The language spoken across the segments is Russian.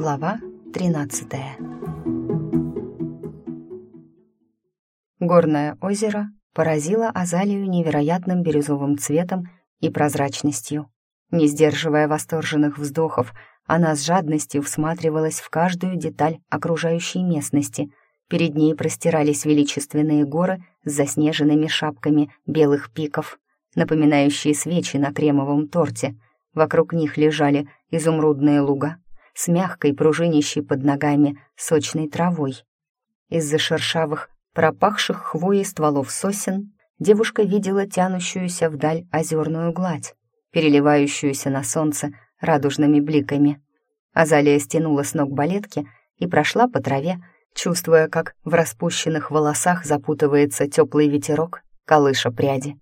Глава 13 Горное озеро поразило Азалию невероятным бирюзовым цветом и прозрачностью. Не сдерживая восторженных вздохов, она с жадностью всматривалась в каждую деталь окружающей местности. Перед ней простирались величественные горы с заснеженными шапками белых пиков, напоминающие свечи на кремовом торте. Вокруг них лежали изумрудные луга, с мягкой пружинищей под ногами сочной травой. Из-за шершавых, пропахших хвоей стволов сосен девушка видела тянущуюся вдаль озерную гладь, переливающуюся на солнце радужными бликами. Азалия стянула с ног балетки и прошла по траве, чувствуя, как в распущенных волосах запутывается теплый ветерок, колыша пряди.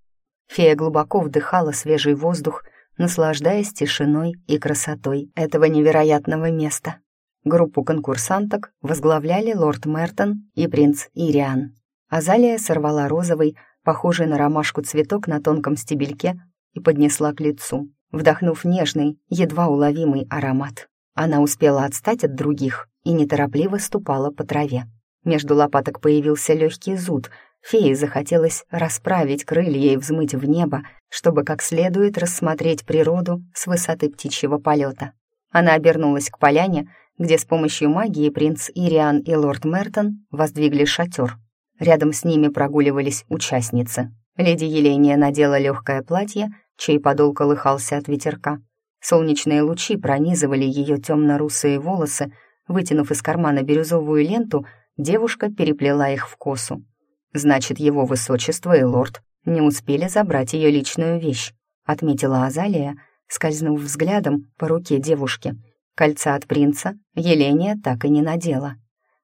Фея глубоко вдыхала свежий воздух, наслаждаясь тишиной и красотой этого невероятного места. Группу конкурсанток возглавляли лорд Мертон и принц Ириан. Азалия сорвала розовый, похожий на ромашку цветок на тонком стебельке и поднесла к лицу, вдохнув нежный, едва уловимый аромат. Она успела отстать от других и неторопливо ступала по траве. Между лопаток появился легкий зуд — Фее захотелось расправить крылья и взмыть в небо, чтобы как следует рассмотреть природу с высоты птичьего полета. Она обернулась к поляне, где с помощью магии принц Ириан и лорд Мертон воздвигли шатер. Рядом с ними прогуливались участницы. Леди Еления надела легкое платье, чей подол колыхался от ветерка. Солнечные лучи пронизывали ее темно-русые волосы, вытянув из кармана бирюзовую ленту, девушка переплела их в косу. Значит, его высочество и лорд не успели забрать ее личную вещь, отметила Азалия, скользнув взглядом по руке девушки. Кольца от принца Еления так и не надела.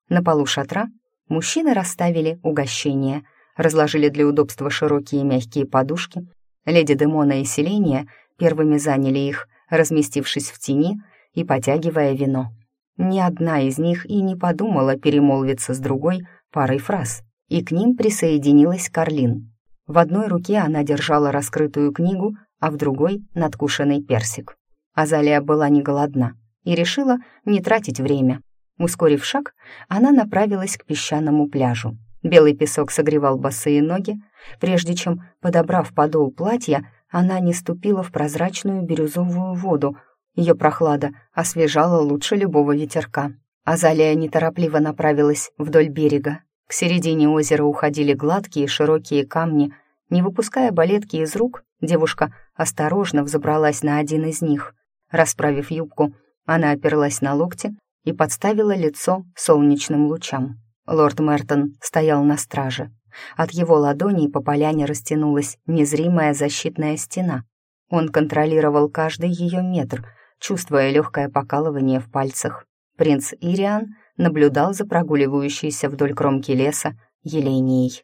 На полу шатра мужчины расставили угощения, разложили для удобства широкие мягкие подушки. Леди Демона и Селения первыми заняли их, разместившись в тени и потягивая вино. Ни одна из них и не подумала перемолвиться с другой парой фраз и к ним присоединилась Карлин. В одной руке она держала раскрытую книгу, а в другой — надкушенный персик. Азалия была не голодна и решила не тратить время. Ускорив шаг, она направилась к песчаному пляжу. Белый песок согревал босые ноги. Прежде чем, подобрав подол платья, она не ступила в прозрачную бирюзовую воду. Ее прохлада освежала лучше любого ветерка. Азалия неторопливо направилась вдоль берега, к середине озера уходили гладкие широкие камни. Не выпуская балетки из рук, девушка осторожно взобралась на один из них. Расправив юбку, она оперлась на локти и подставила лицо солнечным лучам. Лорд Мертон стоял на страже. От его ладоней по поляне растянулась незримая защитная стена. Он контролировал каждый ее метр, чувствуя легкое покалывание в пальцах. Принц Ириан наблюдал за прогуливающейся вдоль кромки леса Еленией.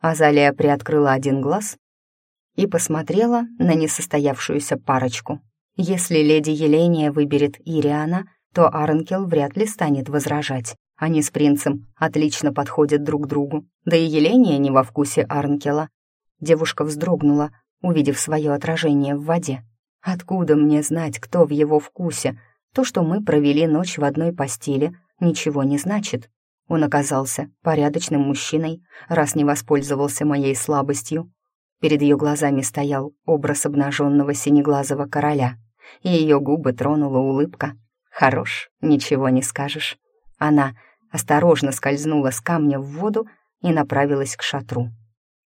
Азалия приоткрыла один глаз и посмотрела на несостоявшуюся парочку. Если леди Еления выберет Ириана, то Арнкел вряд ли станет возражать. Они с принцем отлично подходят друг другу, да и Еления не во вкусе Арнкела. Девушка вздрогнула, увидев свое отражение в воде. «Откуда мне знать, кто в его вкусе? То, что мы провели ночь в одной постели, ничего не значит. Он оказался порядочным мужчиной, раз не воспользовался моей слабостью. Перед ее глазами стоял образ обнаженного синеглазого короля, и ее губы тронула улыбка. «Хорош, ничего не скажешь». Она осторожно скользнула с камня в воду и направилась к шатру.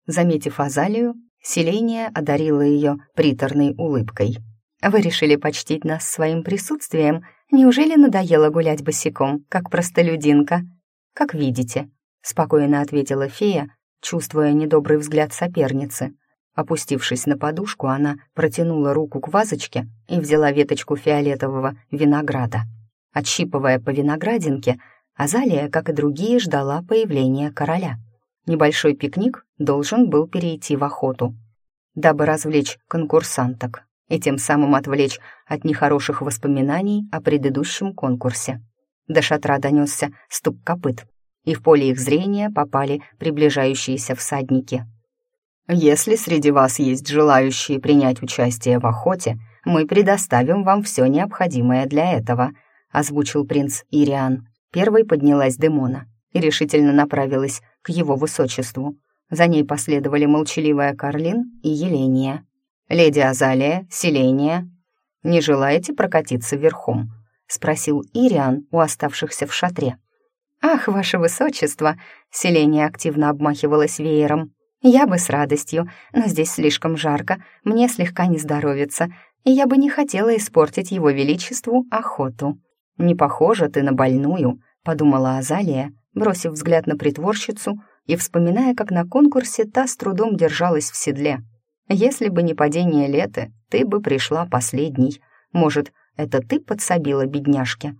Заметив Азалию, Селения одарила ее приторной улыбкой. «Вы решили почтить нас своим присутствием Неужели надоело гулять босиком, как простолюдинка? Как видите, спокойно ответила фея, чувствуя недобрый взгляд соперницы. Опустившись на подушку, она протянула руку к вазочке и взяла веточку фиолетового винограда. Отщипывая по виноградинке, Азалия, как и другие, ждала появления короля. Небольшой пикник должен был перейти в охоту, дабы развлечь конкурсанток и тем самым отвлечь от нехороших воспоминаний о предыдущем конкурсе. До шатра донесся стук копыт, и в поле их зрения попали приближающиеся всадники. «Если среди вас есть желающие принять участие в охоте, мы предоставим вам все необходимое для этого», озвучил принц Ириан. Первой поднялась Демона и решительно направилась к его высочеству. За ней последовали молчаливая Карлин и Еления. «Леди Азалия, Селения, не желаете прокатиться верхом?» — спросил Ириан у оставшихся в шатре. «Ах, ваше высочество!» — Селения активно обмахивалась веером. «Я бы с радостью, но здесь слишком жарко, мне слегка не здоровится, и я бы не хотела испортить его величеству охоту». «Не похожа ты на больную», — подумала Азалия, бросив взгляд на притворщицу и вспоминая, как на конкурсе та с трудом держалась в седле. Если бы не падение леты, ты бы пришла последней. Может, это ты подсобила бедняжке?»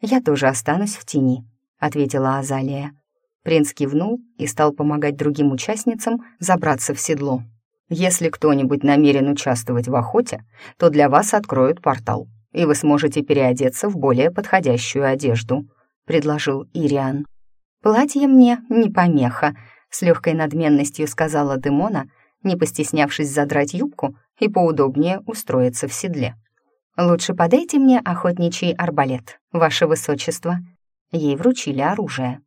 «Я тоже останусь в тени», — ответила Азалия. Принц кивнул и стал помогать другим участницам забраться в седло. «Если кто-нибудь намерен участвовать в охоте, то для вас откроют портал, и вы сможете переодеться в более подходящую одежду», — предложил Ириан. «Платье мне не помеха», — с легкой надменностью сказала Демона, не постеснявшись задрать юбку и поудобнее устроиться в седле. «Лучше подайте мне охотничий арбалет, ваше высочество». Ей вручили оружие.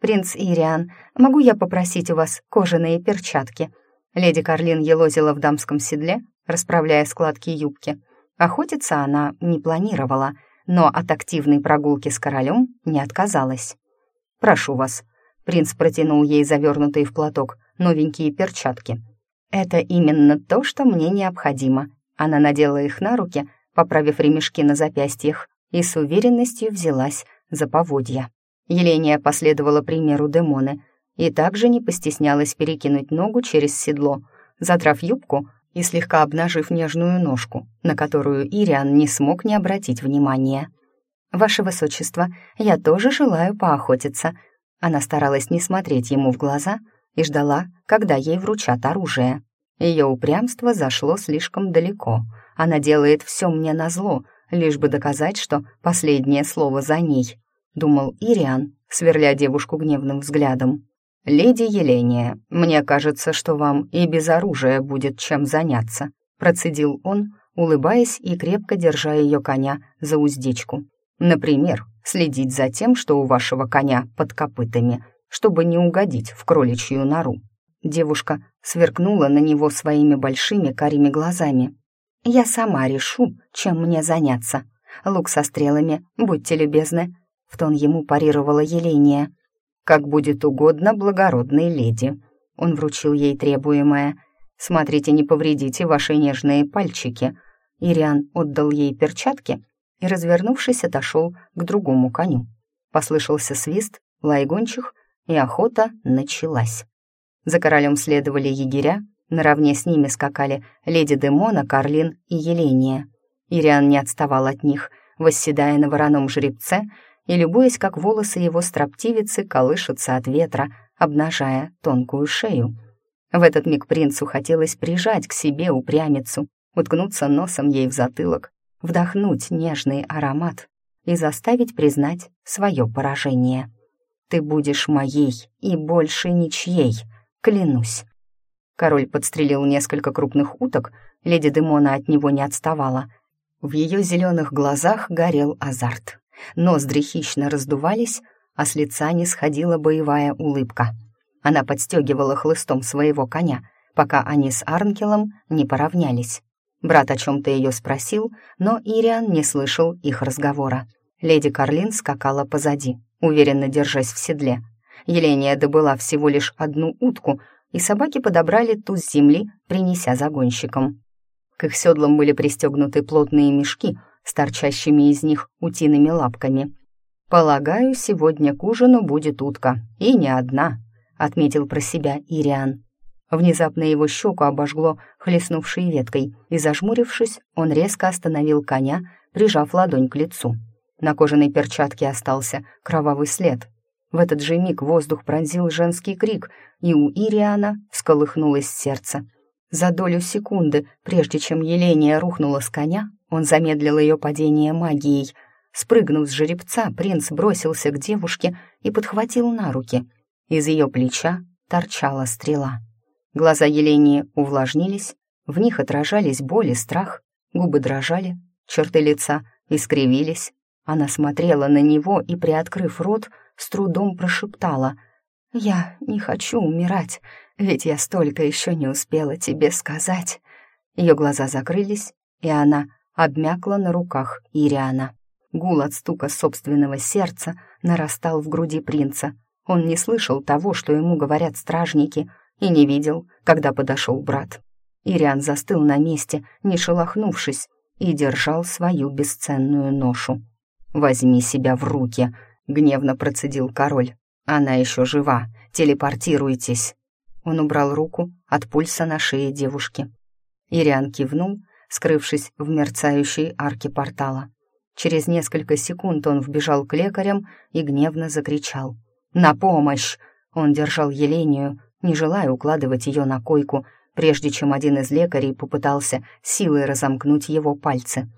«Принц Ириан, могу я попросить у вас кожаные перчатки?» Леди Карлин елозила в дамском седле, расправляя складки юбки. Охотиться она не планировала, но от активной прогулки с королем не отказалась. «Прошу вас». Принц протянул ей завернутые в платок новенькие перчатки. «Это именно то, что мне необходимо». Она надела их на руки, поправив ремешки на запястьях, и с уверенностью взялась за поводья. Еления последовала примеру Демоны и также не постеснялась перекинуть ногу через седло, задрав юбку и слегка обнажив нежную ножку, на которую Ириан не смог не обратить внимания. «Ваше высочество, я тоже желаю поохотиться». Она старалась не смотреть ему в глаза и ждала, когда ей вручат оружие. Ее упрямство зашло слишком далеко. Она делает все мне назло, лишь бы доказать, что последнее слово за ней, думал Ириан, сверля девушку гневным взглядом. «Леди Еления, мне кажется, что вам и без оружия будет чем заняться», процедил он, улыбаясь и крепко держа ее коня за уздечку. Например, следить за тем, что у вашего коня под копытами, чтобы не угодить в кроличью нору. Девушка сверкнула на него своими большими карими глазами. «Я сама решу, чем мне заняться. Лук со стрелами, будьте любезны», — в тон ему парировала Еления. «Как будет угодно благородной леди», — он вручил ей требуемое. «Смотрите, не повредите ваши нежные пальчики». Ириан отдал ей перчатки и, развернувшись, отошел к другому коню. Послышался свист, лайгончих, и охота началась. За королем следовали егеря, наравне с ними скакали леди Демона, Карлин и Еления. Ириан не отставал от них, восседая на вороном жеребце и любуясь, как волосы его строптивицы колышутся от ветра, обнажая тонкую шею. В этот миг принцу хотелось прижать к себе упрямицу, уткнуться носом ей в затылок вдохнуть нежный аромат и заставить признать свое поражение. «Ты будешь моей и больше ничьей, клянусь». Король подстрелил несколько крупных уток, леди Демона от него не отставала. В ее зеленых глазах горел азарт. Ноздри хищно раздувались, а с лица не сходила боевая улыбка. Она подстегивала хлыстом своего коня, пока они с Арнкелом не поравнялись. Брат о чем-то ее спросил, но Ириан не слышал их разговора. Леди Карлин скакала позади, уверенно держась в седле. Еления добыла всего лишь одну утку, и собаки подобрали ту с земли, принеся загонщикам. К их седлам были пристегнуты плотные мешки с торчащими из них утиными лапками. «Полагаю, сегодня к ужину будет утка, и не одна», — отметил про себя Ириан. Внезапно его щеку обожгло хлестнувшей веткой, и, зажмурившись, он резко остановил коня, прижав ладонь к лицу. На кожаной перчатке остался кровавый след. В этот же миг воздух пронзил женский крик, и у Ириана всколыхнулось сердце. За долю секунды, прежде чем Еления рухнула с коня, он замедлил ее падение магией. Спрыгнув с жеребца, принц бросился к девушке и подхватил на руки. Из ее плеча торчала стрела. Глаза Елении увлажнились, в них отражались боль и страх, губы дрожали, черты лица искривились. Она смотрела на него и, приоткрыв рот, с трудом прошептала. «Я не хочу умирать, ведь я столько еще не успела тебе сказать». Ее глаза закрылись, и она обмякла на руках Ириана. Гул от стука собственного сердца нарастал в груди принца. Он не слышал того, что ему говорят стражники, и не видел, когда подошел брат. Ириан застыл на месте, не шелохнувшись, и держал свою бесценную ношу. «Возьми себя в руки», — гневно процедил король. «Она еще жива. Телепортируйтесь». Он убрал руку от пульса на шее девушки. Ириан кивнул, скрывшись в мерцающей арке портала. Через несколько секунд он вбежал к лекарям и гневно закричал. «На помощь!» Он держал Елению, не желая укладывать ее на койку, прежде чем один из лекарей попытался силой разомкнуть его пальцы.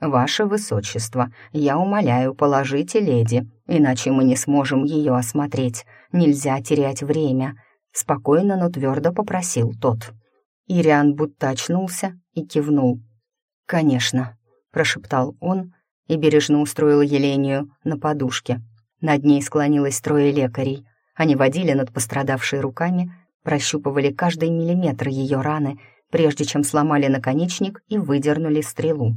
«Ваше Высочество, я умоляю, положите леди, иначе мы не сможем ее осмотреть. Нельзя терять время», — спокойно, но твердо попросил тот. Ириан будто очнулся и кивнул. «Конечно», — прошептал он и бережно устроил Елению на подушке. Над ней склонилось трое лекарей. Они водили над пострадавшей руками, прощупывали каждый миллиметр ее раны, прежде чем сломали наконечник и выдернули стрелу.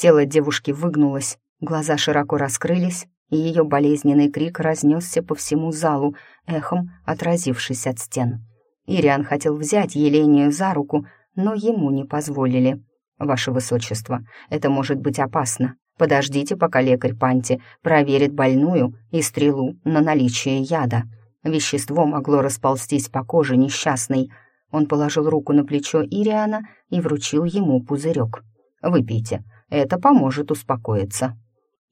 Тело девушки выгнулось, глаза широко раскрылись, и ее болезненный крик разнесся по всему залу, эхом отразившись от стен. Ириан хотел взять Елению за руку, но ему не позволили. «Ваше Высочество, это может быть опасно. Подождите, пока лекарь Панти проверит больную и стрелу на наличие яда». Вещество могло расползтись по коже несчастной. Он положил руку на плечо Ириана и вручил ему пузырек. «Выпейте, это поможет успокоиться».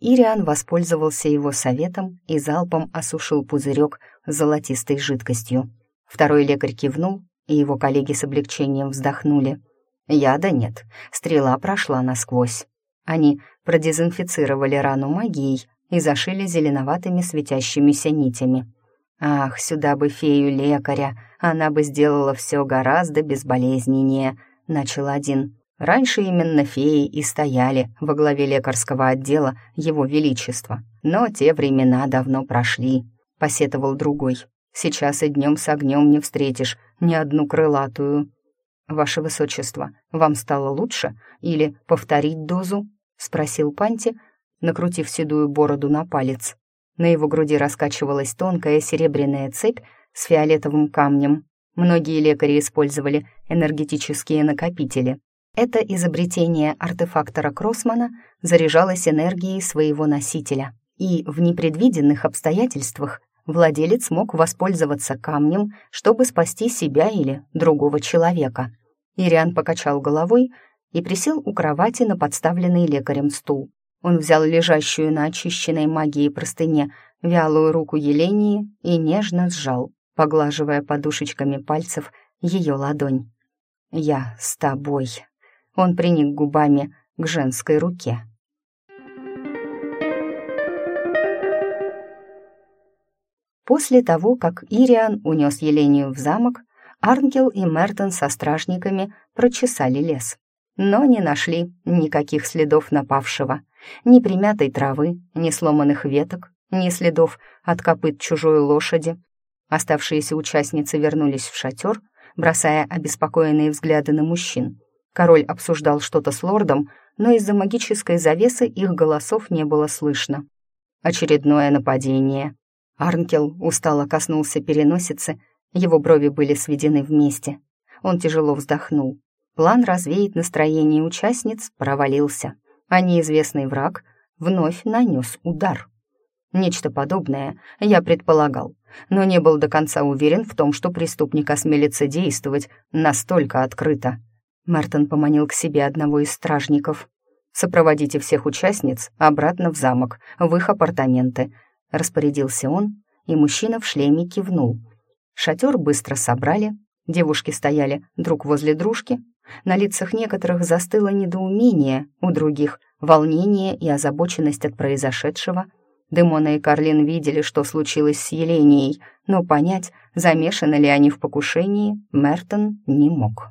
Ириан воспользовался его советом и залпом осушил пузырек золотистой жидкостью. Второй лекарь кивнул, и его коллеги с облегчением вздохнули. Яда нет, стрела прошла насквозь. Они продезинфицировали рану магией и зашили зеленоватыми светящимися нитями. Ах, сюда бы фею-лекаря, она бы сделала все гораздо безболезненнее, начал один. Раньше именно феи и стояли во главе лекарского отдела Его Величества. Но те времена давно прошли, посетовал другой. Сейчас и днем с огнем не встретишь ни одну крылатую. «Ваше Высочество, вам стало лучше? Или повторить дозу?» — спросил Панти, накрутив седую бороду на палец. На его груди раскачивалась тонкая серебряная цепь с фиолетовым камнем. Многие лекари использовали энергетические накопители. Это изобретение артефактора Кроссмана заряжалось энергией своего носителя, и в непредвиденных обстоятельствах владелец мог воспользоваться камнем, чтобы спасти себя или другого человека. Ириан покачал головой и присел у кровати на подставленный лекарем стул. Он взял лежащую на очищенной магией простыне вялую руку Елении и нежно сжал, поглаживая подушечками пальцев ее ладонь. «Я с тобой». Он приник губами к женской руке. После того, как Ириан унес Елению в замок, Арнгел и Мертон со стражниками прочесали лес, но не нашли никаких следов напавшего ни примятой травы, ни сломанных веток, ни следов от копыт чужой лошади. Оставшиеся участницы вернулись в шатер, бросая обеспокоенные взгляды на мужчин. Король обсуждал что-то с лордом, но из-за магической завесы их голосов не было слышно. Очередное нападение. Арнкел устало коснулся переносицы, его брови были сведены вместе. Он тяжело вздохнул. План развеять настроение участниц провалился а неизвестный враг вновь нанес удар. Нечто подобное я предполагал, но не был до конца уверен в том, что преступник осмелится действовать настолько открыто. Мартин поманил к себе одного из стражников. «Сопроводите всех участниц обратно в замок, в их апартаменты», — распорядился он, и мужчина в шлеме кивнул. Шатер быстро собрали, девушки стояли друг возле дружки, на лицах некоторых застыло недоумение, у других — волнение и озабоченность от произошедшего. Демона и Карлин видели, что случилось с Еленией, но понять, замешаны ли они в покушении, Мертон не мог.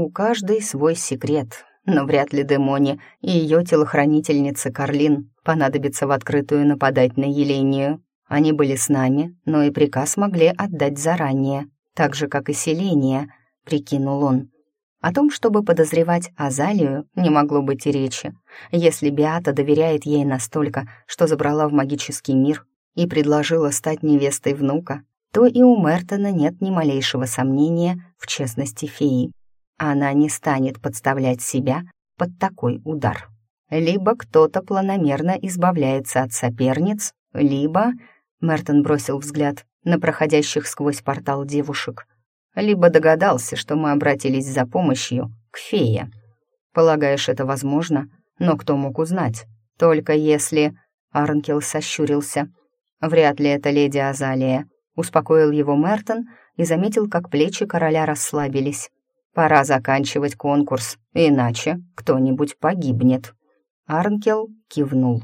У каждой свой секрет, но вряд ли Демоне и ее телохранительница Карлин понадобится в открытую нападать на Елению. Они были с нами, но и приказ могли отдать заранее, так же, как и селение, прикинул он. О том, чтобы подозревать Азалию, не могло быть и речи. Если Биата доверяет ей настолько, что забрала в магический мир и предложила стать невестой внука, то и у Мертона нет ни малейшего сомнения в честности феи. Она не станет подставлять себя под такой удар. Либо кто-то планомерно избавляется от соперниц, либо... Мертон бросил взгляд на проходящих сквозь портал девушек. Либо догадался, что мы обратились за помощью к фее. Полагаешь, это возможно? Но кто мог узнать? Только если... Арнкел сощурился. Вряд ли это леди Азалия. Успокоил его Мертон и заметил, как плечи короля расслабились. Пора заканчивать конкурс, иначе кто-нибудь погибнет. Арнкел кивнул.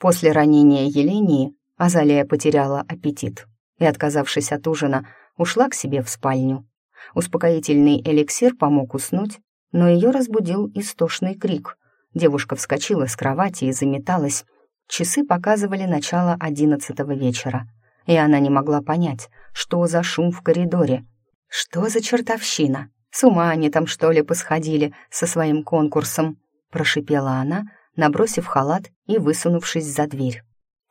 После ранения Елении Азалия потеряла аппетит и, отказавшись от ужина, ушла к себе в спальню. Успокоительный эликсир помог уснуть, но ее разбудил истошный крик. Девушка вскочила с кровати и заметалась. Часы показывали начало одиннадцатого вечера и она не могла понять, что за шум в коридоре. Что за чертовщина? С ума они там, что ли, посходили со своим конкурсом? Прошипела она, набросив халат и высунувшись за дверь.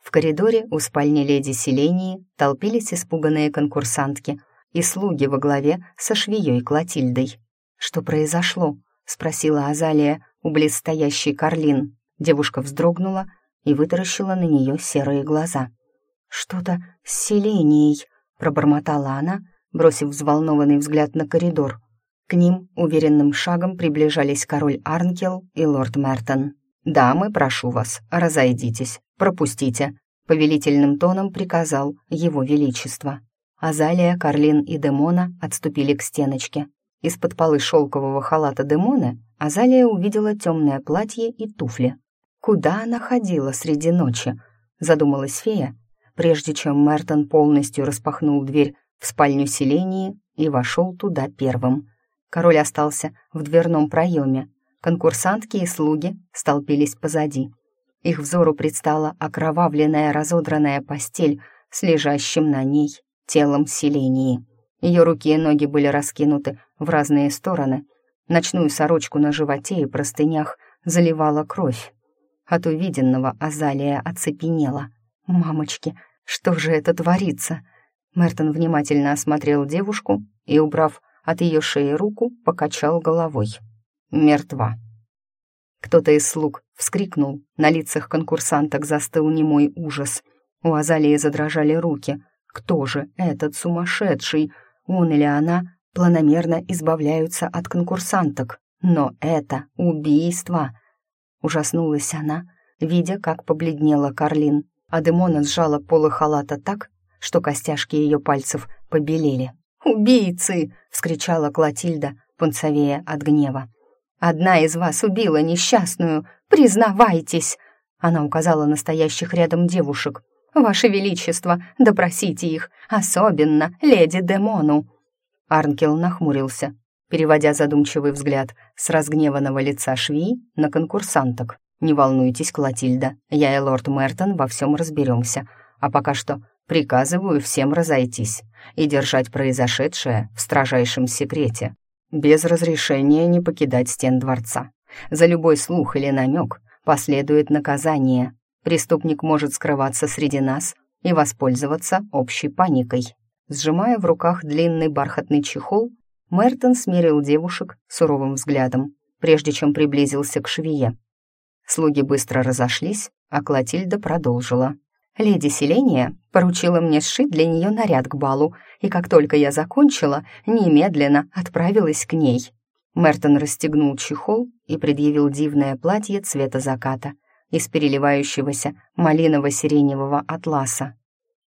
В коридоре у спальни леди Селении толпились испуганные конкурсантки и слуги во главе со швеей Клотильдой. «Что произошло?» — спросила Азалия у близстоящей Карлин. Девушка вздрогнула и вытаращила на нее серые глаза. «Что-то с селенией», — пробормотала она, бросив взволнованный взгляд на коридор. К ним уверенным шагом приближались король Арнкел и лорд Мертон. «Дамы, прошу вас, разойдитесь, пропустите», — повелительным тоном приказал его величество. Азалия, Карлин и Демона отступили к стеночке. Из-под полы шелкового халата Демоны Азалия увидела темное платье и туфли. «Куда она ходила среди ночи?» — задумалась фея, прежде чем Мертон полностью распахнул дверь в спальню селении и вошел туда первым. Король остался в дверном проеме. Конкурсантки и слуги столпились позади. Их взору предстала окровавленная разодранная постель с лежащим на ней телом селении. Ее руки и ноги были раскинуты в разные стороны. Ночную сорочку на животе и простынях заливала кровь. От увиденного Азалия оцепенела. «Мамочки, что же это творится?» Мертон внимательно осмотрел девушку и, убрав от ее шеи руку, покачал головой. «Мертва». Кто-то из слуг вскрикнул, на лицах конкурсанток застыл немой ужас. У Азалии задрожали руки. «Кто же этот сумасшедший? Он или она планомерно избавляются от конкурсанток. Но это убийство!» Ужаснулась она, видя, как побледнела Карлин а Демона сжала полы халата так, что костяшки ее пальцев побелели. «Убийцы!» — вскричала Клотильда, пунцовея от гнева. «Одна из вас убила несчастную! Признавайтесь!» Она указала на стоящих рядом девушек. «Ваше Величество, допросите их, особенно леди Демону!» Арнкел нахмурился, переводя задумчивый взгляд с разгневанного лица швей на конкурсанток. «Не волнуйтесь, Клотильда, я и лорд Мертон во всем разберемся, а пока что приказываю всем разойтись и держать произошедшее в строжайшем секрете, без разрешения не покидать стен дворца. За любой слух или намек последует наказание. Преступник может скрываться среди нас и воспользоваться общей паникой». Сжимая в руках длинный бархатный чехол, Мертон смирил девушек суровым взглядом, прежде чем приблизился к швее. Слуги быстро разошлись, а Клотильда продолжила. «Леди Селения поручила мне сшить для нее наряд к балу, и как только я закончила, немедленно отправилась к ней». Мертон расстегнул чехол и предъявил дивное платье цвета заката из переливающегося малиново-сиреневого атласа.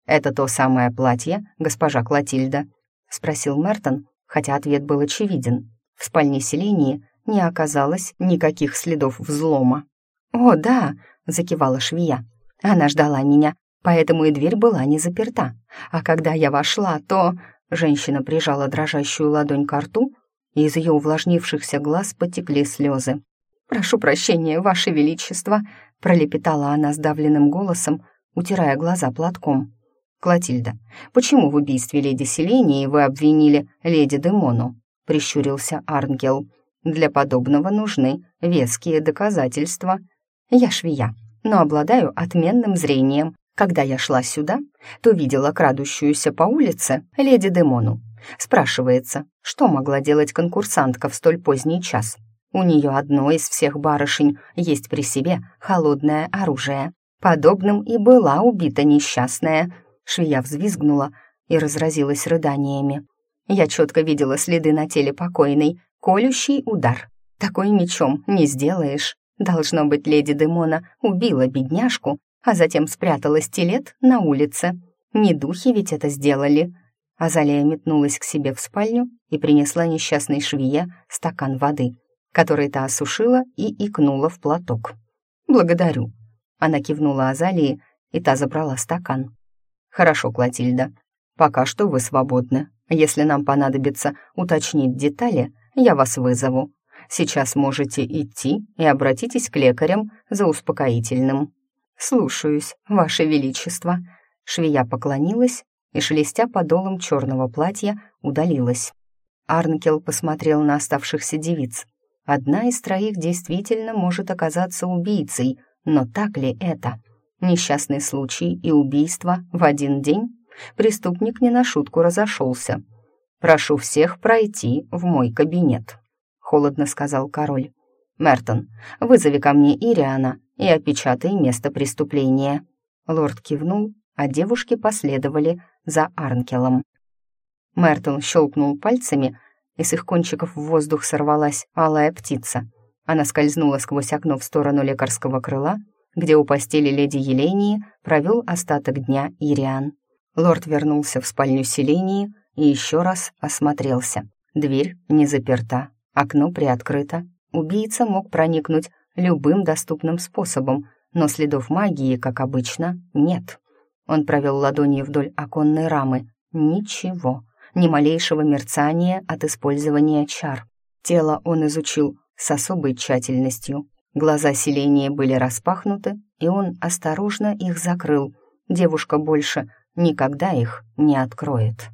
«Это то самое платье, госпожа Клотильда?» — спросил Мертон, хотя ответ был очевиден. В спальне Селении не оказалось никаких следов взлома. «О, да», — закивала швея. «Она ждала меня, поэтому и дверь была не заперта. А когда я вошла, то...» Женщина прижала дрожащую ладонь к рту и из ее увлажнившихся глаз потекли слезы. «Прошу прощения, Ваше Величество», — пролепетала она сдавленным голосом, утирая глаза платком. «Клотильда, почему в убийстве леди Селении вы обвинили леди Демону?» — прищурился Арнгел. «Для подобного нужны веские доказательства. Я швея, но обладаю отменным зрением. Когда я шла сюда, то видела крадущуюся по улице леди Демону. Спрашивается, что могла делать конкурсантка в столь поздний час? У нее одно из всех барышень есть при себе холодное оружие. Подобным и была убита несчастная. Швея взвизгнула и разразилась рыданиями. Я четко видела следы на теле покойной, колющий удар. Такой мечом не сделаешь. Должно быть, леди Демона убила бедняжку, а затем спрятала стилет на улице. Не духи ведь это сделали. Азалия метнулась к себе в спальню и принесла несчастной швее стакан воды который та осушила и икнула в платок. «Благодарю». Она кивнула Азалии, и та забрала стакан. «Хорошо, Клотильда. Пока что вы свободны. Если нам понадобится уточнить детали, я вас вызову. Сейчас можете идти и обратитесь к лекарям за успокоительным». «Слушаюсь, Ваше Величество». Швея поклонилась и, шелестя подолом черного платья, удалилась. Арнкел посмотрел на оставшихся девиц. Одна из троих действительно может оказаться убийцей, но так ли это? Несчастный случай и убийство в один день? Преступник не на шутку разошелся. «Прошу всех пройти в мой кабинет», — холодно сказал король. «Мертон, вызови ко мне Ириана и опечатай место преступления». Лорд кивнул, а девушки последовали за Арнкелом. Мертон щелкнул пальцами, и с их кончиков в воздух сорвалась алая птица. Она скользнула сквозь окно в сторону лекарского крыла, где у постели леди Елении провел остаток дня Ириан. Лорд вернулся в спальню Селении и еще раз осмотрелся. Дверь не заперта, окно приоткрыто. Убийца мог проникнуть любым доступным способом, но следов магии, как обычно, нет. Он провел ладонью вдоль оконной рамы. Ничего ни малейшего мерцания от использования чар. Тело он изучил с особой тщательностью. Глаза селения были распахнуты, и он осторожно их закрыл. Девушка больше никогда их не откроет.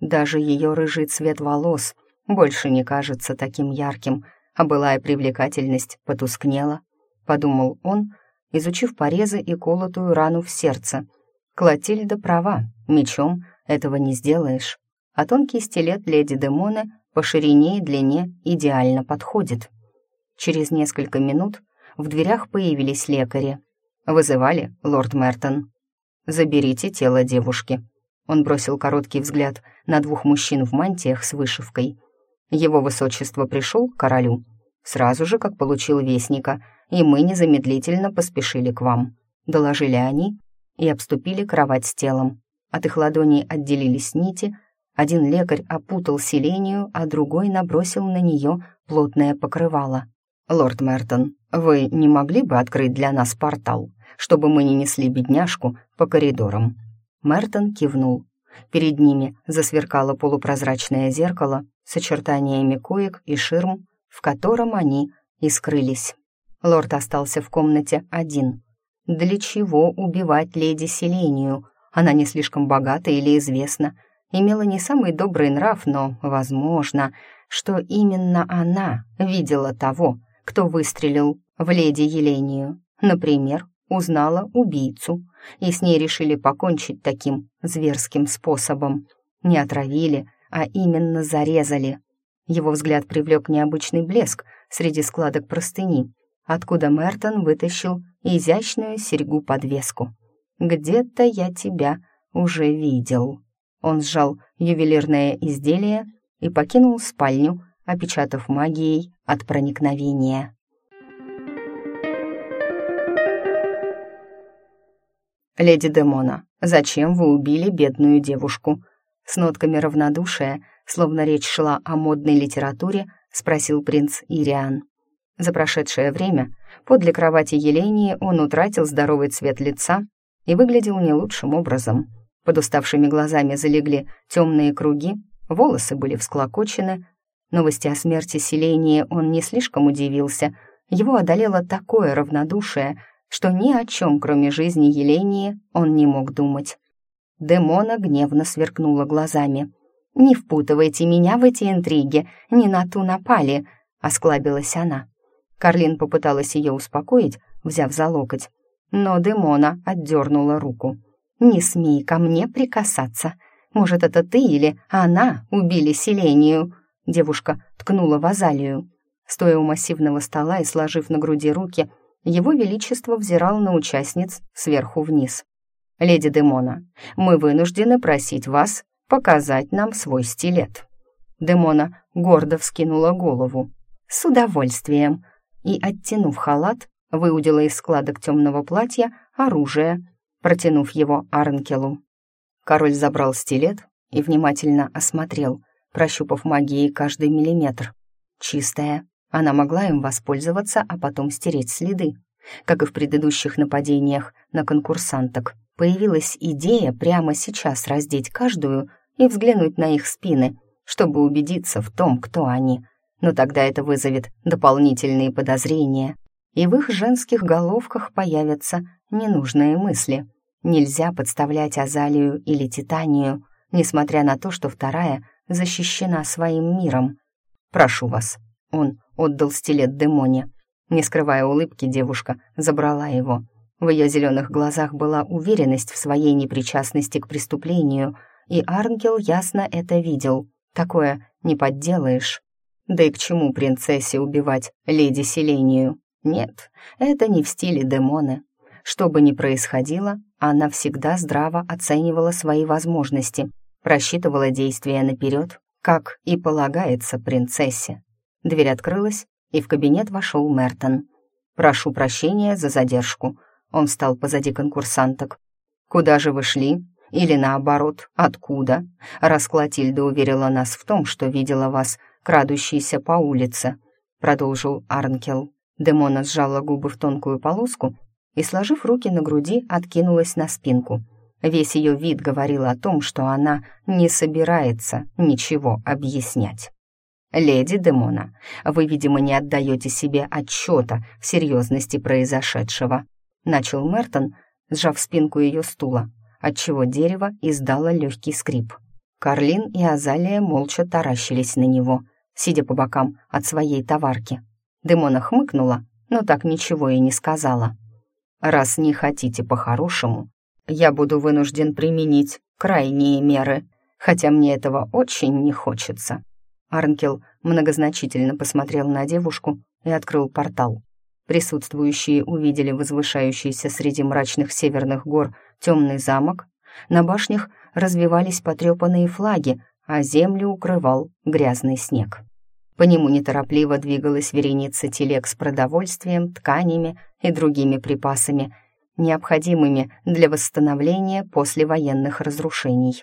Даже ее рыжий цвет волос больше не кажется таким ярким, а былая привлекательность потускнела, подумал он, изучив порезы и колотую рану в сердце. Клотильда права, мечом этого не сделаешь а тонкий стилет леди Демоны по ширине и длине идеально подходит. Через несколько минут в дверях появились лекари. Вызывали лорд Мертон. «Заберите тело девушки». Он бросил короткий взгляд на двух мужчин в мантиях с вышивкой. Его высочество пришел к королю сразу же, как получил вестника, и мы незамедлительно поспешили к вам. Доложили они и обступили кровать с телом. От их ладоней отделились нити, один лекарь опутал селению, а другой набросил на нее плотное покрывало. «Лорд Мертон, вы не могли бы открыть для нас портал, чтобы мы не несли бедняжку по коридорам?» Мертон кивнул. Перед ними засверкало полупрозрачное зеркало с очертаниями коек и ширм, в котором они и скрылись. Лорд остался в комнате один. Для чего убивать леди Селению? Она не слишком богата или известна, имела не самый добрый нрав, но, возможно, что именно она видела того, кто выстрелил в леди Елению. Например, узнала убийцу, и с ней решили покончить таким зверским способом. Не отравили, а именно зарезали. Его взгляд привлек необычный блеск среди складок простыни, откуда Мертон вытащил изящную серьгу-подвеску. «Где-то я тебя уже видел». Он сжал ювелирное изделие и покинул спальню, опечатав магией от проникновения. «Леди Демона, зачем вы убили бедную девушку?» С нотками равнодушия, словно речь шла о модной литературе, спросил принц Ириан. За прошедшее время подле кровати Елении он утратил здоровый цвет лица и выглядел не лучшим образом. Под уставшими глазами залегли темные круги, волосы были всклокочены, Новости о смерти селения он не слишком удивился. Его одолело такое равнодушие, что ни о чем, кроме жизни Елении, он не мог думать. Демона гневно сверкнула глазами. «Не впутывайте меня в эти интриги, не на ту напали», — осклабилась она. Карлин попыталась ее успокоить, взяв за локоть, но Демона отдернула руку. «Не смей ко мне прикасаться. Может, это ты или она убили Селению?» Девушка ткнула в Азалию. Стоя у массивного стола и сложив на груди руки, его Величество взирал на участниц сверху вниз. «Леди Демона, мы вынуждены просить вас показать нам свой стилет». Демона гордо вскинула голову. «С удовольствием!» И, оттянув халат, выудила из складок темного платья оружие, протянув его Арнкелу. Король забрал стилет и внимательно осмотрел, прощупав магией каждый миллиметр. Чистая. Она могла им воспользоваться, а потом стереть следы. Как и в предыдущих нападениях на конкурсанток, появилась идея прямо сейчас раздеть каждую и взглянуть на их спины, чтобы убедиться в том, кто они. Но тогда это вызовет дополнительные подозрения, и в их женских головках появятся ненужные мысли. Нельзя подставлять Азалию или Титанию, несмотря на то, что вторая защищена своим миром. «Прошу вас». Он отдал стилет Демоне. Не скрывая улыбки, девушка забрала его. В ее зеленых глазах была уверенность в своей непричастности к преступлению, и Арнгел ясно это видел. Такое не подделаешь. Да и к чему принцессе убивать леди Селению? Нет, это не в стиле Демоны. Что бы ни происходило, она всегда здраво оценивала свои возможности, просчитывала действия наперед, как и полагается принцессе. Дверь открылась, и в кабинет вошел Мертон. «Прошу прощения за задержку». Он встал позади конкурсанток. «Куда же вы шли? Или наоборот, откуда?» Раз Клотильда уверила нас в том, что видела вас, крадущейся по улице, продолжил Арнкел. Демона сжала губы в тонкую полоску и, сложив руки на груди, откинулась на спинку. Весь ее вид говорил о том, что она не собирается ничего объяснять. «Леди Демона, вы, видимо, не отдаете себе отчета в серьезности произошедшего», начал Мертон, сжав спинку ее стула, отчего дерево издало легкий скрип. Карлин и Азалия молча таращились на него, сидя по бокам от своей товарки. Демона хмыкнула, но так ничего и не сказала. «Раз не хотите по-хорошему, я буду вынужден применить крайние меры, хотя мне этого очень не хочется». Арнкел многозначительно посмотрел на девушку и открыл портал. Присутствующие увидели возвышающийся среди мрачных северных гор темный замок. На башнях развивались потрепанные флаги, а землю укрывал грязный снег. По нему неторопливо двигалась вереница телег с продовольствием, тканями и другими припасами, необходимыми для восстановления послевоенных разрушений.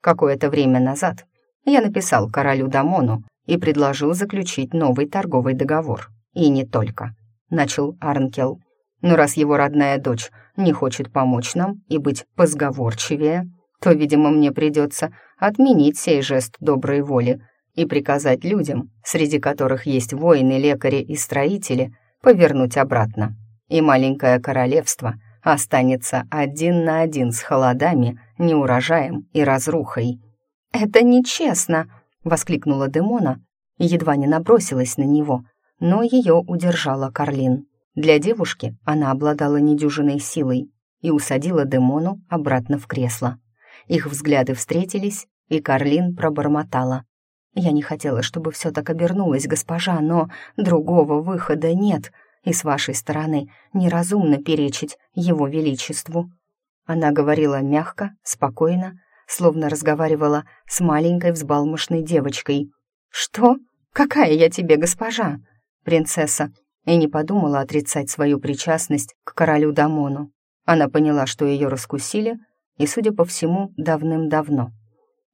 Какое-то время назад я написал королю Дамону и предложил заключить новый торговый договор. И не только. Начал Арнкел. Но раз его родная дочь не хочет помочь нам и быть позговорчивее, то, видимо, мне придется отменить сей жест доброй воли и приказать людям, среди которых есть воины, лекари и строители, повернуть обратно. И маленькое королевство останется один на один с холодами, неурожаем и разрухой. «Это нечестно!» — воскликнула Демона едва не набросилась на него, но ее удержала Карлин. Для девушки она обладала недюжиной силой и усадила Демону обратно в кресло. Их взгляды встретились, и Карлин пробормотала. Я не хотела, чтобы все так обернулось, госпожа, но другого выхода нет, и с вашей стороны неразумно перечить его величеству». Она говорила мягко, спокойно, словно разговаривала с маленькой взбалмошной девочкой. «Что? Какая я тебе госпожа?» Принцесса и не подумала отрицать свою причастность к королю Дамону. Она поняла, что ее раскусили, и, судя по всему, давным-давно.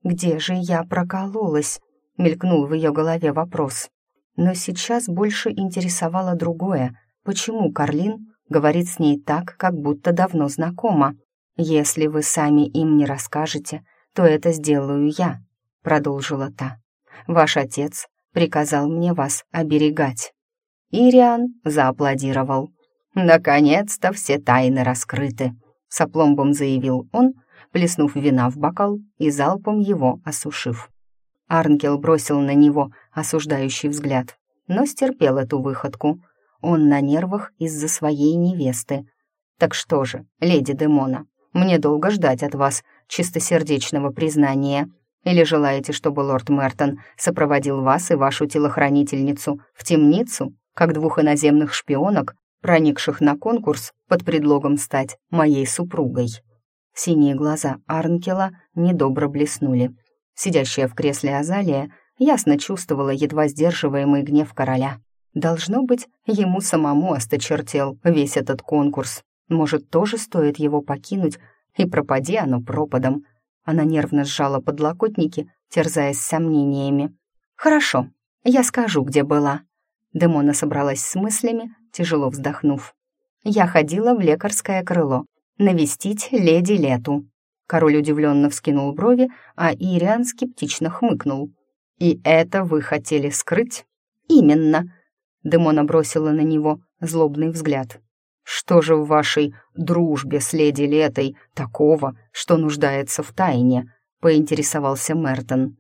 «Где же я прокололась?» мелькнул в ее голове вопрос. Но сейчас больше интересовало другое. Почему Карлин говорит с ней так, как будто давно знакома? «Если вы сами им не расскажете, то это сделаю я», — продолжила та. «Ваш отец приказал мне вас оберегать». Ириан зааплодировал. «Наконец-то все тайны раскрыты», — с заявил он, плеснув вина в бокал и залпом его осушив. Арнкел бросил на него осуждающий взгляд, но стерпел эту выходку. Он на нервах из-за своей невесты. «Так что же, леди Демона, мне долго ждать от вас чистосердечного признания. Или желаете, чтобы лорд Мертон сопроводил вас и вашу телохранительницу в темницу, как двух иноземных шпионок, проникших на конкурс под предлогом стать моей супругой?» Синие глаза Арнкела недобро блеснули. Сидящая в кресле Азалия ясно чувствовала едва сдерживаемый гнев короля. Должно быть, ему самому осточертел весь этот конкурс. Может, тоже стоит его покинуть, и пропади оно пропадом. Она нервно сжала подлокотники, терзаясь сомнениями. «Хорошо, я скажу, где была». Демона собралась с мыслями, тяжело вздохнув. «Я ходила в лекарское крыло, навестить леди Лету». Король удивленно вскинул брови, а Ириан скептично хмыкнул. «И это вы хотели скрыть?» «Именно», — Демона бросила на него злобный взгляд. «Что же в вашей дружбе с леди Летой такого, что нуждается в тайне?» — поинтересовался Мертон.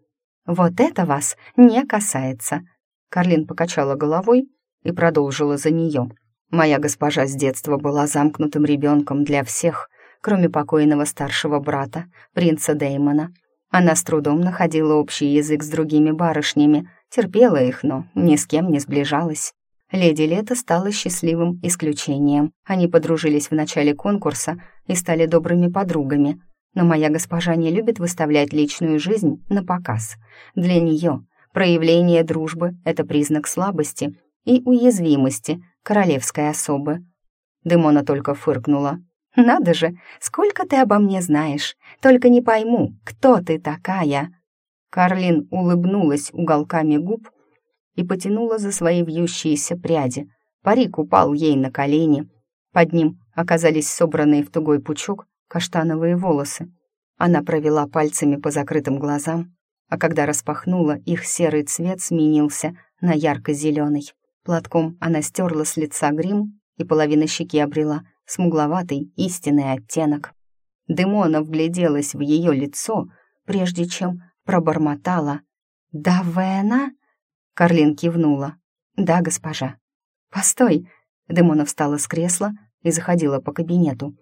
«Вот это вас не касается», — Карлин покачала головой и продолжила за нее. Моя госпожа с детства была замкнутым ребенком для всех, кроме покойного старшего брата, принца Деймона. Она с трудом находила общий язык с другими барышнями, терпела их, но ни с кем не сближалась. Леди Лето стала счастливым исключением. Они подружились в начале конкурса и стали добрыми подругами. Но моя госпожа не любит выставлять личную жизнь на показ. Для нее проявление дружбы — это признак слабости и уязвимости королевской особы. Демона только фыркнула. «Надо же, сколько ты обо мне знаешь, только не пойму, кто ты такая!» Карлин улыбнулась уголками губ и потянула за свои вьющиеся пряди. Парик упал ей на колени. Под ним оказались собранные в тугой пучок каштановые волосы. Она провела пальцами по закрытым глазам, а когда распахнула, их серый цвет сменился на ярко-зеленый. Платком она стерла с лица грим и половина щеки обрела смугловатый истинный оттенок. Демона вгляделась в ее лицо, прежде чем пробормотала. «Да, Вена?» Карлин кивнула. «Да, госпожа». «Постой!» Демона встала с кресла и заходила по кабинету.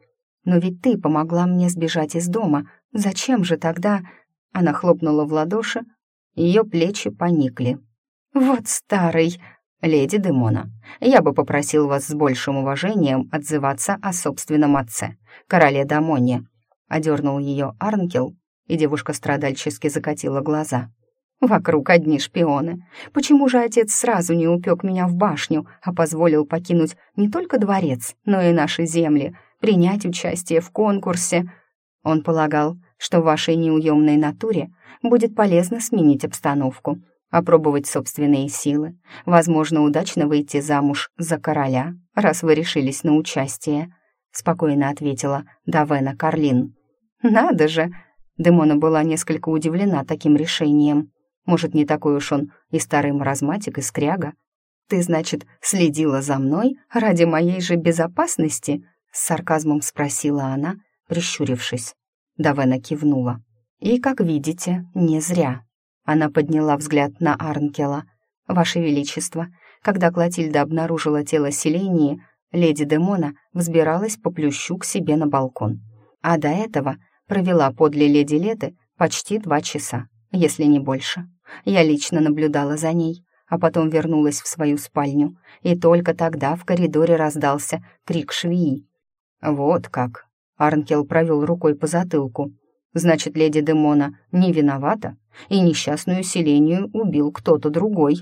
«Но ведь ты помогла мне сбежать из дома. Зачем же тогда...» Она хлопнула в ладоши, ее плечи поникли. «Вот старый!» «Леди Демона, я бы попросил вас с большим уважением отзываться о собственном отце, короле Дамоне», — одернул ее Арнкел, и девушка страдальчески закатила глаза. «Вокруг одни шпионы. Почему же отец сразу не упек меня в башню, а позволил покинуть не только дворец, но и наши земли, принять участие в конкурсе?» Он полагал, что в вашей неуемной натуре будет полезно сменить обстановку, опробовать собственные силы, возможно, удачно выйти замуж за короля, раз вы решились на участие», — спокойно ответила Давена Карлин. «Надо же!» — Демона была несколько удивлена таким решением. «Может, не такой уж он и старый маразматик, и скряга? Ты, значит, следила за мной ради моей же безопасности?» — с сарказмом спросила она, прищурившись. Давена кивнула. «И, как видите, не зря». Она подняла взгляд на Арнкела. «Ваше Величество, когда Клотильда обнаружила тело Селении, леди Демона взбиралась по плющу к себе на балкон. А до этого провела подле леди Леты почти два часа, если не больше. Я лично наблюдала за ней, а потом вернулась в свою спальню, и только тогда в коридоре раздался крик швеи. «Вот как!» — Арнкел провел рукой по затылку. Значит, леди Демона не виновата, и несчастную Селению убил кто-то другой.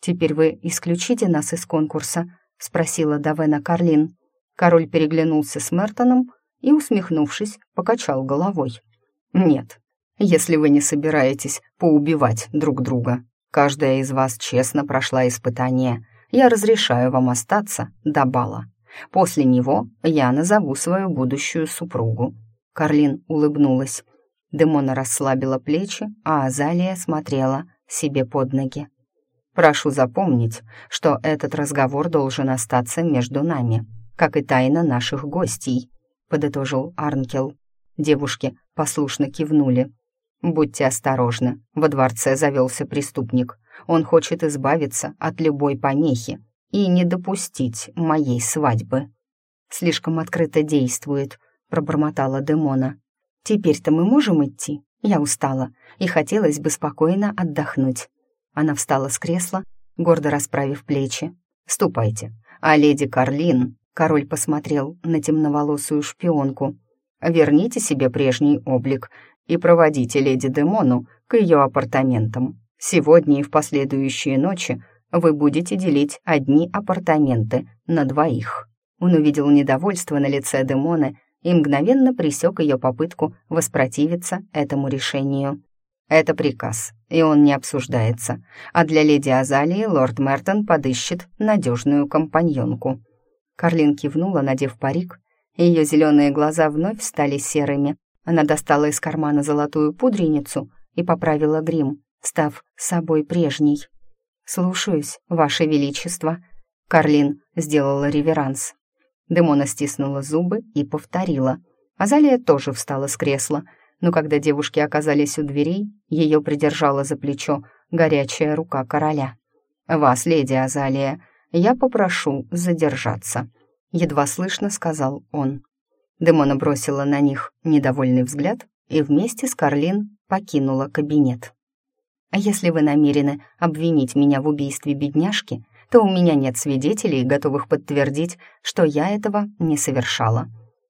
«Теперь вы исключите нас из конкурса?» — спросила Давена Карлин. Король переглянулся с Мертоном и, усмехнувшись, покачал головой. «Нет, если вы не собираетесь поубивать друг друга. Каждая из вас честно прошла испытание. Я разрешаю вам остаться до бала. После него я назову свою будущую супругу. Карлин улыбнулась. Демона расслабила плечи, а Азалия смотрела себе под ноги. Прошу запомнить, что этот разговор должен остаться между нами, как и тайна наших гостей», — подытожил Арнкел. Девушки послушно кивнули. «Будьте осторожны, во дворце завелся преступник. Он хочет избавиться от любой помехи и не допустить моей свадьбы». «Слишком открыто действует», — пробормотала Демона. «Теперь-то мы можем идти? Я устала, и хотелось бы спокойно отдохнуть». Она встала с кресла, гордо расправив плечи. «Ступайте. А леди Карлин...» Король посмотрел на темноволосую шпионку. «Верните себе прежний облик и проводите леди Демону к ее апартаментам. Сегодня и в последующие ночи вы будете делить одни апартаменты на двоих». Он увидел недовольство на лице Демоны и мгновенно пресек ее попытку воспротивиться этому решению. Это приказ, и он не обсуждается. А для леди Азалии лорд Мертон подыщет надежную компаньонку. Карлин кивнула, надев парик, и ее зеленые глаза вновь стали серыми. Она достала из кармана золотую пудреницу и поправила грим, став собой прежней. «Слушаюсь, Ваше Величество», — Карлин сделала реверанс. Демона стиснула зубы и повторила. Азалия тоже встала с кресла — но когда девушки оказались у дверей, ее придержала за плечо горячая рука короля. «Вас, леди Азалия, я попрошу задержаться», — едва слышно сказал он. Демона бросила на них недовольный взгляд и вместе с Карлин покинула кабинет. «А если вы намерены обвинить меня в убийстве бедняжки, то у меня нет свидетелей, готовых подтвердить, что я этого не совершала».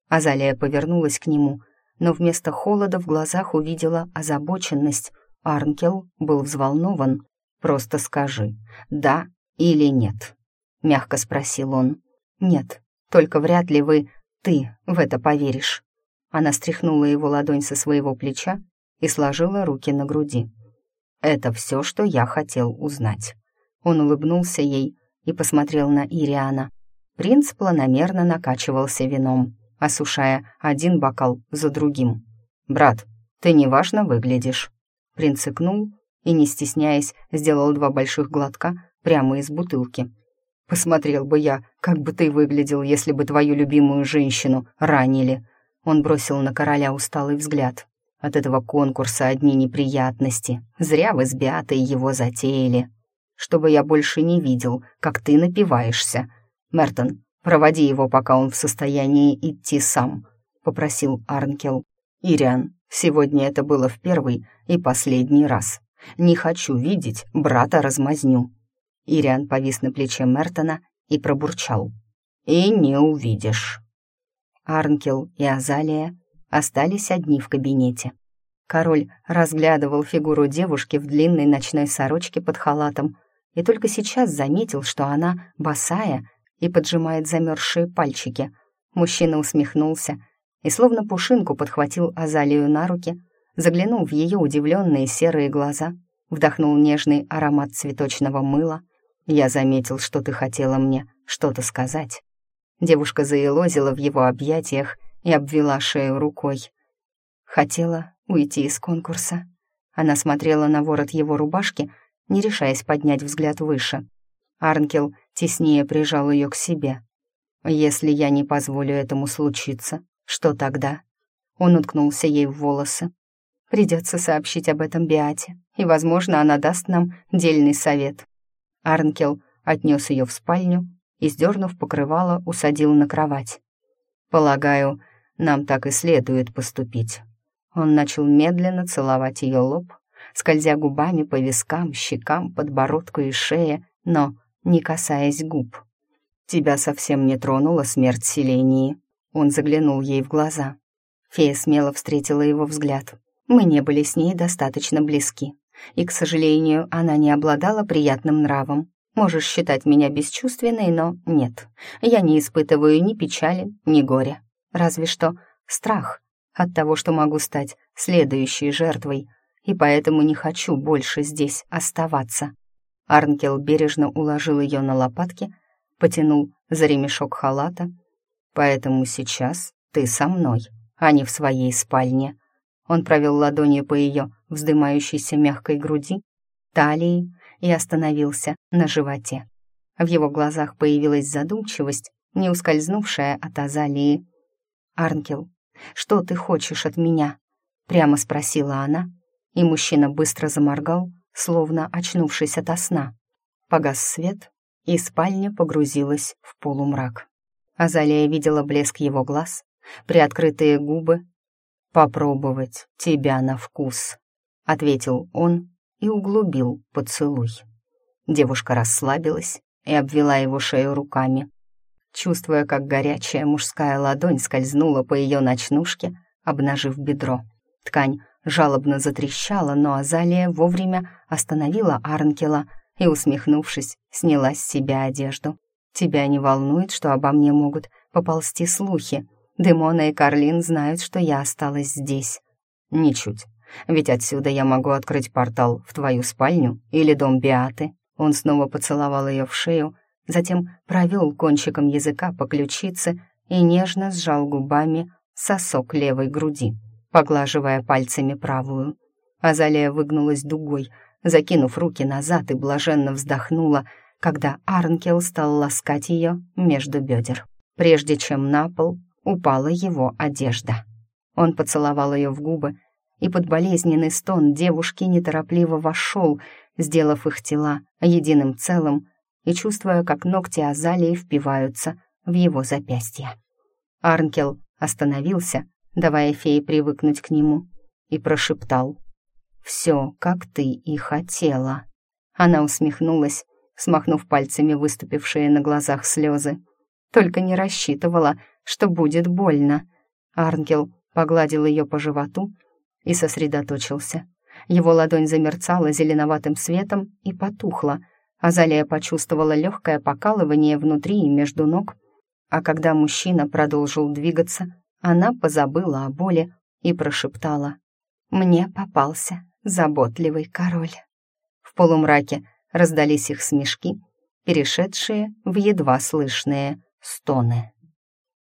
Азалия повернулась к нему — но вместо холода в глазах увидела озабоченность. Арнкел был взволнован. «Просто скажи, да или нет?» — мягко спросил он. «Нет, только вряд ли вы, ты, в это поверишь». Она стряхнула его ладонь со своего плеча и сложила руки на груди. «Это все, что я хотел узнать». Он улыбнулся ей и посмотрел на Ириана. Принц планомерно накачивался вином осушая один бокал за другим. «Брат, ты неважно выглядишь». Принц икнул и, не стесняясь, сделал два больших глотка прямо из бутылки. «Посмотрел бы я, как бы ты выглядел, если бы твою любимую женщину ранили». Он бросил на короля усталый взгляд. От этого конкурса одни неприятности. Зря вы с Беатой его затеяли. Чтобы я больше не видел, как ты напиваешься. Мертон, «Проводи его, пока он в состоянии идти сам», — попросил Арнкел. «Ириан, сегодня это было в первый и последний раз. Не хочу видеть брата-размазню». Ириан повис на плече Мертона и пробурчал. «И не увидишь». Арнкел и Азалия остались одни в кабинете. Король разглядывал фигуру девушки в длинной ночной сорочке под халатом и только сейчас заметил, что она босая и поджимает замерзшие пальчики. Мужчина усмехнулся и словно пушинку подхватил Азалию на руки, заглянул в ее удивленные серые глаза, вдохнул нежный аромат цветочного мыла. «Я заметил, что ты хотела мне что-то сказать». Девушка заелозила в его объятиях и обвела шею рукой. Хотела уйти из конкурса. Она смотрела на ворот его рубашки, не решаясь поднять взгляд выше. Арнкел теснее прижал ее к себе. «Если я не позволю этому случиться, что тогда?» Он уткнулся ей в волосы. «Придется сообщить об этом Биате, и, возможно, она даст нам дельный совет». Арнкел отнес ее в спальню и, сдернув покрывало, усадил на кровать. «Полагаю, нам так и следует поступить». Он начал медленно целовать ее лоб, скользя губами по вискам, щекам, подбородку и шее, но не касаясь губ. «Тебя совсем не тронула смерть Селении?» Он заглянул ей в глаза. Фея смело встретила его взгляд. Мы не были с ней достаточно близки. И, к сожалению, она не обладала приятным нравом. Можешь считать меня бесчувственной, но нет. Я не испытываю ни печали, ни горя. Разве что страх от того, что могу стать следующей жертвой, и поэтому не хочу больше здесь оставаться. Арнкел бережно уложил ее на лопатки, потянул за ремешок халата. «Поэтому сейчас ты со мной, а не в своей спальне». Он провел ладонью по ее вздымающейся мягкой груди, талии и остановился на животе. В его глазах появилась задумчивость, не ускользнувшая от Азалии. «Арнкел, что ты хочешь от меня?» — прямо спросила она, и мужчина быстро заморгал, словно очнувшись ото сна. Погас свет, и спальня погрузилась в полумрак. Азалия видела блеск его глаз, приоткрытые губы. «Попробовать тебя на вкус», — ответил он и углубил поцелуй. Девушка расслабилась и обвела его шею руками. Чувствуя, как горячая мужская ладонь скользнула по ее ночнушке, обнажив бедро. Ткань жалобно затрещала, но Азалия вовремя остановила Арнкела и, усмехнувшись, сняла с себя одежду. «Тебя не волнует, что обо мне могут поползти слухи? Демона и Карлин знают, что я осталась здесь». «Ничуть. Ведь отсюда я могу открыть портал в твою спальню или дом Биаты». Он снова поцеловал ее в шею, затем провел кончиком языка по ключице и нежно сжал губами сосок левой груди, поглаживая пальцами правую. Азалия выгнулась дугой, закинув руки назад и блаженно вздохнула, когда Арнкел стал ласкать ее между бедер, прежде чем на пол упала его одежда. Он поцеловал ее в губы, и под болезненный стон девушки неторопливо вошел, сделав их тела единым целым и чувствуя, как ногти Азалии впиваются в его запястье. Арнкел остановился, давая фее привыкнуть к нему, и прошептал «Все, как ты и хотела». Она усмехнулась, смахнув пальцами выступившие на глазах слезы. Только не рассчитывала, что будет больно. Арнгел погладил ее по животу и сосредоточился. Его ладонь замерцала зеленоватым светом и потухла. Азалия почувствовала легкое покалывание внутри и между ног, а когда мужчина продолжил двигаться, она позабыла о боли и прошептала «Мне попался заботливый король». В полумраке раздались их смешки, перешедшие в едва слышные стоны.